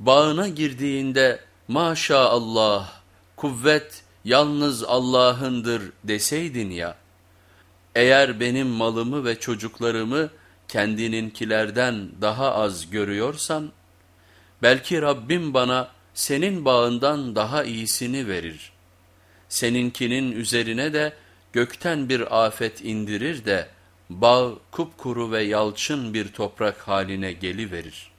bağına girdiğinde maşallah kuvvet yalnız Allah'ındır deseydin ya, eğer benim malımı ve çocuklarımı kendininkilerden daha az görüyorsan, belki Rabbim bana senin bağından daha iyisini verir. Seninkinin üzerine de gökten bir afet indirir de, bağ kupkuru ve yalçın bir toprak haline geliverir.''